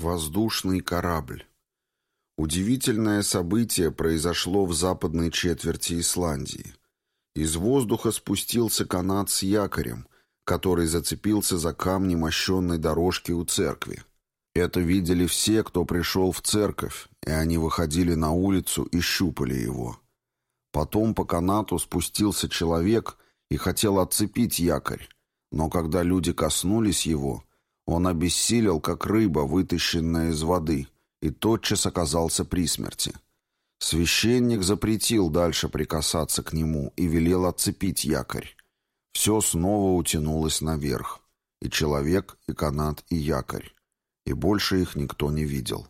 Воздушный корабль. Удивительное событие произошло в западной четверти Исландии. Из воздуха спустился канат с якорем, который зацепился за камни мощенной дорожки у церкви. Это видели все, кто пришел в церковь, и они выходили на улицу и щупали его. Потом по канату спустился человек и хотел отцепить якорь, но когда люди коснулись его, он обессилел, как рыба, вытащенная из воды, и тотчас оказался при смерти. Священник запретил дальше прикасаться к нему и велел отцепить якорь. Все снова утянулось наверх. И человек, и канат, и якорь. И больше их никто не видел.